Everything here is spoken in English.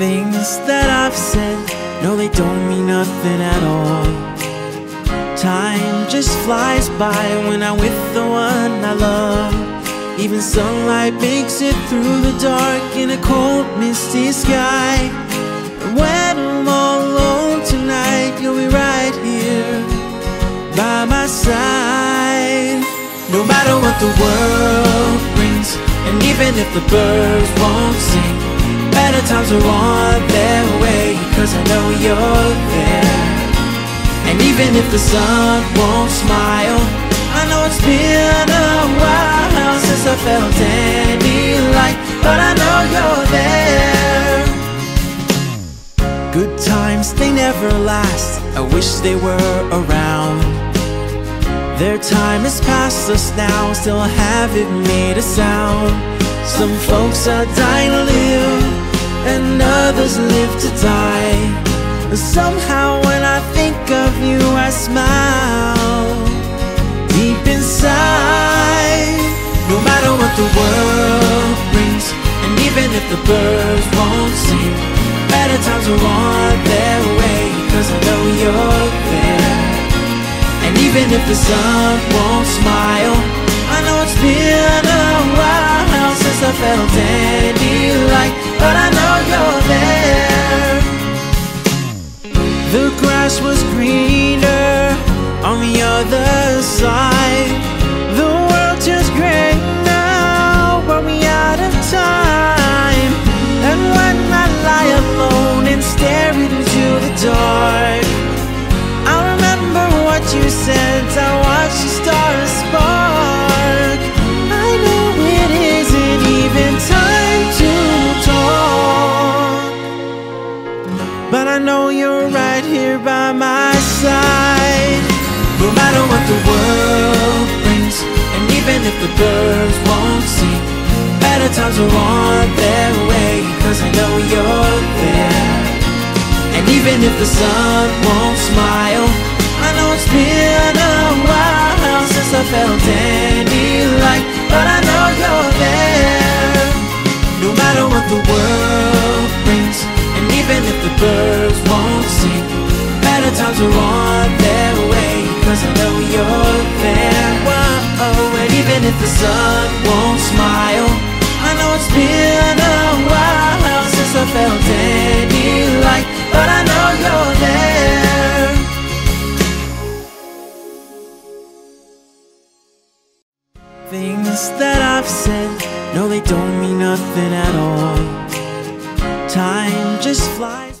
Things that I've said, no, they don't mean nothing at all. Time just flies by when I'm with the one I love. Even sunlight makes it through the dark in a cold, misty sky. And when I'm all alone tonight, you'll be right here by my side. No matter what the world brings, and even if the birds won't sing, better times are on their way, cause I know you're there. And even if the sun won't smile, I know it's been a while since I felt any light, but I know you're there. Good times, they never last. I wish they were around. Their time has passed us now, still haven't made a sound. Some folks are dying to live, and others live to die. Somehow, when I think of you, I smile deep inside. No matter what the world brings, and even if the birds won't sing, better times are on their way, cause I know you're there. And even if the sun won't other side. The world turns gray now. Are we out of time? And when I lie alone and stare into the dark, I remember what you said. I watch the stars spark. I know it isn't even time to talk. But I know you're right here by my if the birds won't sing, better times are on their way, cause I know you're there. And even if the sun won't smile, I know it's been a while since I felt any the sun won't smile, I know it's been a while since I felt any light, but I know you're there. Things that I've said, no, they don't mean nothing at all. Time just flies.